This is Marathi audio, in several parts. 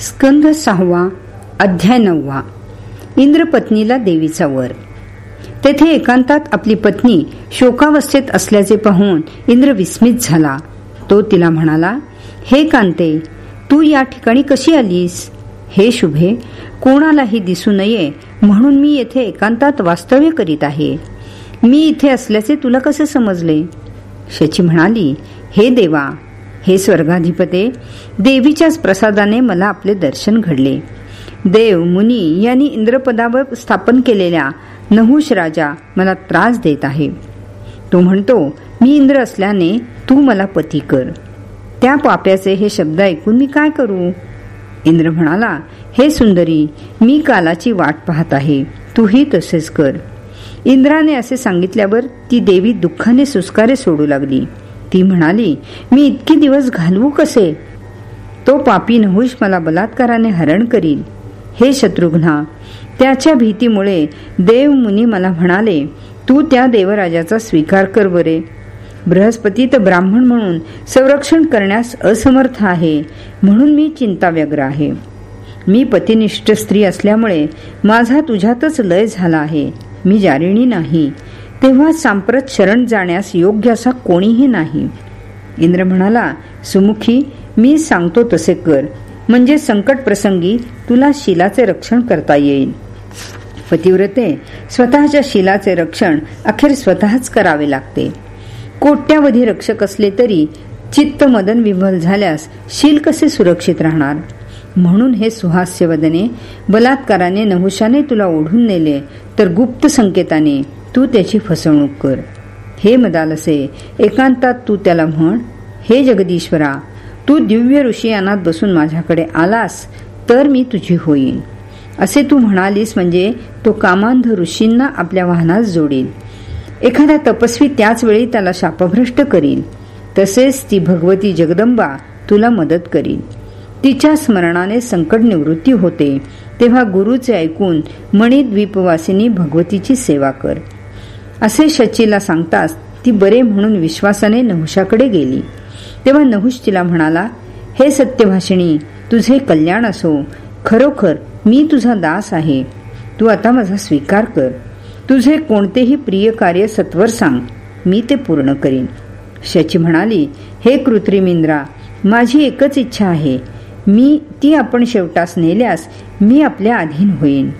स्कंध सहावा अध्याय नववा. इंद्रपत्नीला देवीचा वर. तेथे एकांतात आपली पत्नी शोकावस्थेत असल्याचे पाहून इंद्र विस्मित झाला. तो तिला म्हणाला हे कांते तू या ठिकाणी कशी आलीस? हे शुभे कोणालाही दिसू नये म्हणून मी येथे एकांतात वास्तव्य करीत आहे. मी इथे असल्याचे तुला कसे समजले? शची म्हणाली हे देवा हे स्वर्गाधिपते देवीच्याच प्रसादाने मला आपले दर्शन घडले. देव मुनी यांनी इंद्रपदावर स्थापन केलेल्या नहुष राजा मला त्रास देत आहे. तो म्हणतो मी इंद्र असल्याने तू मला पती कर. त्या पाप्याचे हे शब्द ऐकून मी काय करू? इंद्र म्हणाला हे सुंदरी मी कालाची वाट पाहत आहे. तूही तसेच कर. इंद्राने असे सांगितल्यावर ती देवी दुःखाने सुस्कारे सोडू लागली. ती म्हणाली मी इतके दिवस घालवू कसे? तो पापी नहुष मला बलात्काराने हरण करील. हे शत्रुघ्ना त्याच्या भीतीमुळे देव मुनी मला म्हणाले तू त्या देवराजाचा स्वीकार कर बरे. बृहस्पती तर ब्राह्मण म्हणून संरक्षण करण्यास असमर्थ आहे म्हणून मी चिंता व्यग्र आहे. मी पतिनिष्ठ स्त्री असल्यामुळे माझा तुझ्यातच लय झाला आहे. मी जारिणी नाही. तेव्हा सांप्रत शरण जाण्यास योग्य असा कोणीही नाही. इंद्र म्हणाला सुमुखी मी सांगतो तसे कर. म्हणजे संकट प्रसंगी तुला शिलाचे रक्षण करता येईल. पतिव्रते स्वतःच्या शिलाचे रक्षण अखेर स्वतःच करावे लागते. कोट्यावधी रक्षक असले तरी चित्त मदन विभल झाल्यास शील कसे सुरक्षित राहणार? म्हणून हे सुहास्य वदने बलात्काराने नहुशाने तुला ओढून नेले तर गुप्त संकेताने तू त्याची फसवणूक कर. हे मदालसे एकांतात तू त्याला म्हण हे जगदीश्वरा तू दिव्य ऋषी यानात बसून माझ्याकडे आलास तर मी तुझी होईन. असे तू म्हणालीस म्हणजे तो कामांध ऋषींना आपल्या वाहनात जोडील. एखादा तपस्वी त्याच वेळी त्याला शापभ्रष्ट करील. तसेच ती भगवती जगदंबा तुला मदत करील. तिच्या स्मरणाने संकट निवृत्ती होते तेव्हा गुरुचे ऐकून मणिद्वीपवासिनी भगवतीची सेवा कर. असे शचीला सांगताच ती बरे म्हणून विश्वासाने नहुषाकडे गेली. तेव्हा नहुष तिला म्हणाला हे सत्यभाषिणी तुझे कल्याण असो. खरोखर मी तुझा दास आहे. तू आता माझा स्वीकार कर. तुझे कोणतेही प्रिय कार्य सत्वर सांग. मी ते पूर्ण करीन. शची म्हणाली हे कृत्रिम इंद्रा माझी एकच इच्छा आहे. मी ती आपण शेवटास नेल्यास मी आपल्या अधीन होईन.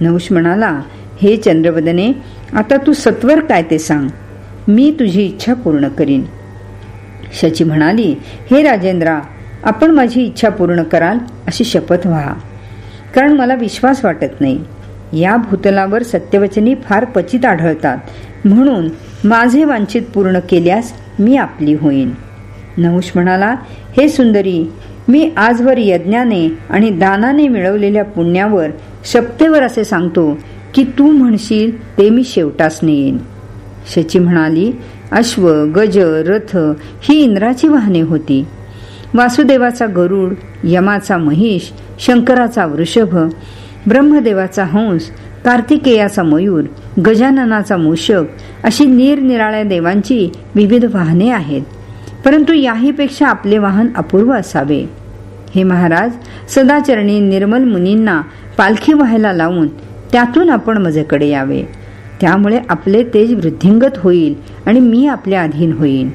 नहुष म्हणाला हे चंद्रवदने आता तू सत्वर काय ते सांग. मी तुझी इच्छा पूर्ण करीन. शची म्हणाली हे राजेंद्रा आपण माझी इच्छा पूर्ण कराल अशी शपथ व्हा. कारण मला विश्वास वाटत नाही. या भूतलावर सत्यवचनी फार पचित आढळतात. म्हणून माझे वांछित पूर्ण केल्यास मी आपली होईन. नहुष म्हणाला हे सुंदरी मी आजवर यज्ञाने आणि दानाने मिळवलेल्या पुण्यावर शपथेवर असे सांगतो की तू म्हणशील ते मी शेवटास नेईन. शची म्हणाली अश्व गज रथ ही इंद्राची वाहने होती. वासुदेवाचा गरुड यमाचा महिष शंकराचा वृषभ ब्रह्मदेवाचा हंस कार्तिकेयाचा मयूर गजाननाचा मूषक अशी निरनिराळ्या देवांची विविध वाहने आहेत. परंतु याहीपेक्षा आपले वाहन अपूर्व असावे. हे महाराज सदाचरणी निर्मल मुनींना पालखी व्हायला लावून त्यातून आपण मजेकडे यावे. त्यामुळे आपले तेज वृद्धिंगत होईल आणि मी आपल्या अधीन होईन.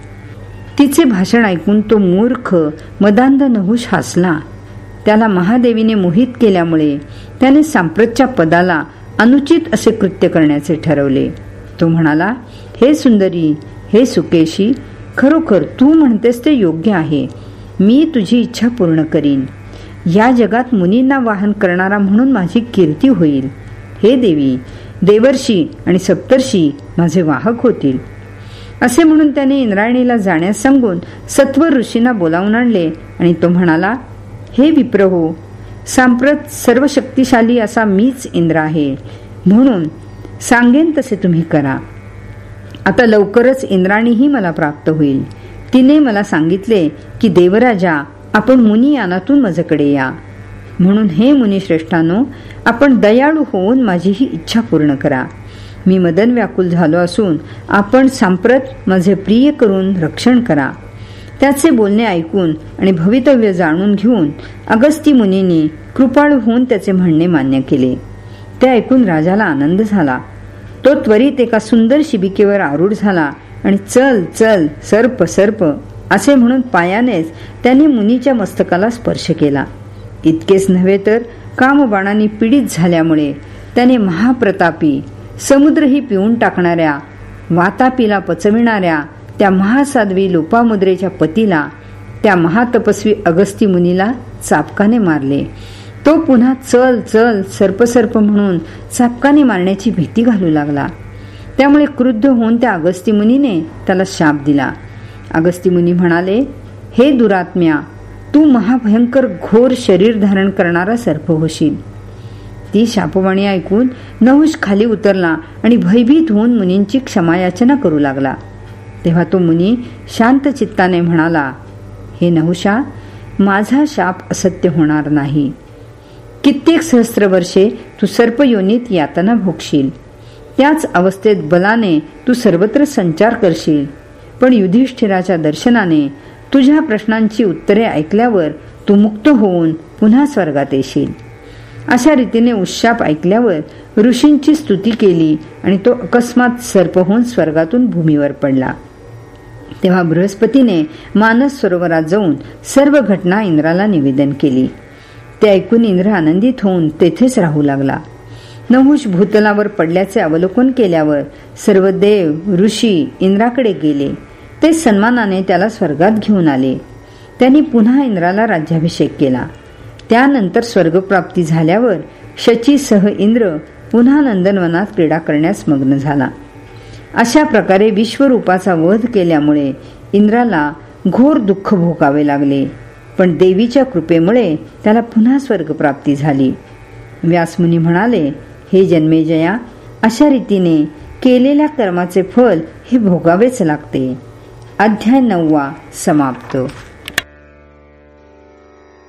तिचे भाषण ऐकून तो मूर्ख मदांध नहुष हसला. त्याला महादेवीने मोहित केल्यामुळे त्याने सांप्रतच्या पदाला अनुचित असे कृत्य करण्याचे ठरवले. तो म्हणाला हे सुंदरी हे सुकेशी खरोखर तू म्हणतेस ते योग्य आहे. मी तुझी इच्छा पूर्ण करीन. या जगात मुनींना वाहन करणारा म्हणून माझी कीर्ती होईल. हे देवी देवर्षी आणि सप्तर्षी माझे वाहक होतील. असे म्हणून त्याने इंद्रायणीला जाण्यास सांगून सत्व ऋषींना बोलावून आणले आणि तो म्हणाला हे विप्र हो सांप्रत सर्व शक्तिशाली असा मीच इंद्र आहे. म्हणून सांगेन तसे तुम्ही करा. आता लवकरच इंद्राणीही मला प्राप्त होईल. तिने मला सांगितले की देवराजा आपण मुनी यानातून माझ्याकडे या. म्हणून हे मुनी श्रेष्ठानो आपण दयाळू होऊन माझी ही इच्छा पूर्ण करा. मी मदन व्याकुल झालो असून आपण सांप्रत माझे प्रिय करून रक्षण करा. त्याचे बोलणे ऐकून आणि भवितव्य जाणून घेऊन अगस्ती मुनींनी कृपाळू होऊन त्याचे म्हणणे मान्य केले. ते ऐकून राजाला आनंद झाला. तो त्वरित एका सुंदर शिबिकेवर आरूढ झाला आणि चल चल सर्प सर्प असे म्हणून पायानेच त्याने मुनीच्या मस्तकाला स्पर्श केला. इतकेच नव्हे तर कामबाणांनी पीडित झाल्यामुळे त्याने महाप्रतापी समुद्रही पिऊन टाकणाऱ्या वातापीला पचविणाऱ्या त्या महासाध्वी लोपामुद्रेच्या पतीला त्या महातपस्वी अगस्ती मुनीला चापकाने मारले. तो पुन्हा चल चल सर्प सर्प म्हणून चापकाने मारण्याची भीती घालू लागला. त्यामुळे क्रुद्ध होऊन त्या अगस्ती मुनीने त्याला शाप दिला. अगस्ती मुनी म्हणाले हे दुरात्म्या तू महाभयंकर घोर शरीर धारण करणारा सर्प होशील. ती शापवाणी ऐकून नहुष खाली उतरला आणि भयभीत होऊन मुनींची क्षमायाचना करू लागला. तेव्हा तो मुनी शांत चित्ताने म्हणाला हे नहुषा माझा शाप असत्य होणार नाही. कित्येक सहस्त्र वर्षे तू सर्पयोनीत यातना भोगशील. त्याच अवस्थेत बलाने तू सर्वत्र संचार करशील. पण युधिष्ठिराच्या दर्शनाने तुझ्या प्रश्नांची उत्तरे ऐकल्यावर तू मुक्त होऊन पुन्हा स्वर्गात येशील. अशा रीतीने उशाप ऐकल्यावर ऋषींची स्तुती केली आणि तो अकस्मात सर्प होऊन स्वर्गातून भूमीवर पडला. तेव्हा बृहस्पतीने मानस सरोवरात जाऊन सर्व घटना इंद्राला निवेदन केली. ते ऐकून इंद्र आनंदित होऊन तेथेच राहू लागला. नहुष भूतलावर पडल्याचे अवलोकन केल्यावर सर्व देव ऋषी इंद्राकडे गेले. ते सन्मानाने त्याला स्वर्गात घेऊन आले. त्यांनी पुन्हा इंद्राला राज्याभिषेक केला. त्यानंतर स्वर्गप्राप्ती झाल्यावर शचीसह इंद्र पुन्हा नंदनवनात क्रीडा करण्यास मग्न झाला. अशा प्रकारे विश्वरूपाचा वध केल्यामुळे इंद्राला घोर दुःख भोगावे लागले. पण देवीच्या कृपेमुळे त्याला पुन्हा स्वर्गप्राप्ती झाली. व्यासमुनी म्हणाले हे जन्मेजया अशा रीतीने केलेल्या कर्माचे फल हे भोगावेच लागते. अध्याय नववा समाप्त.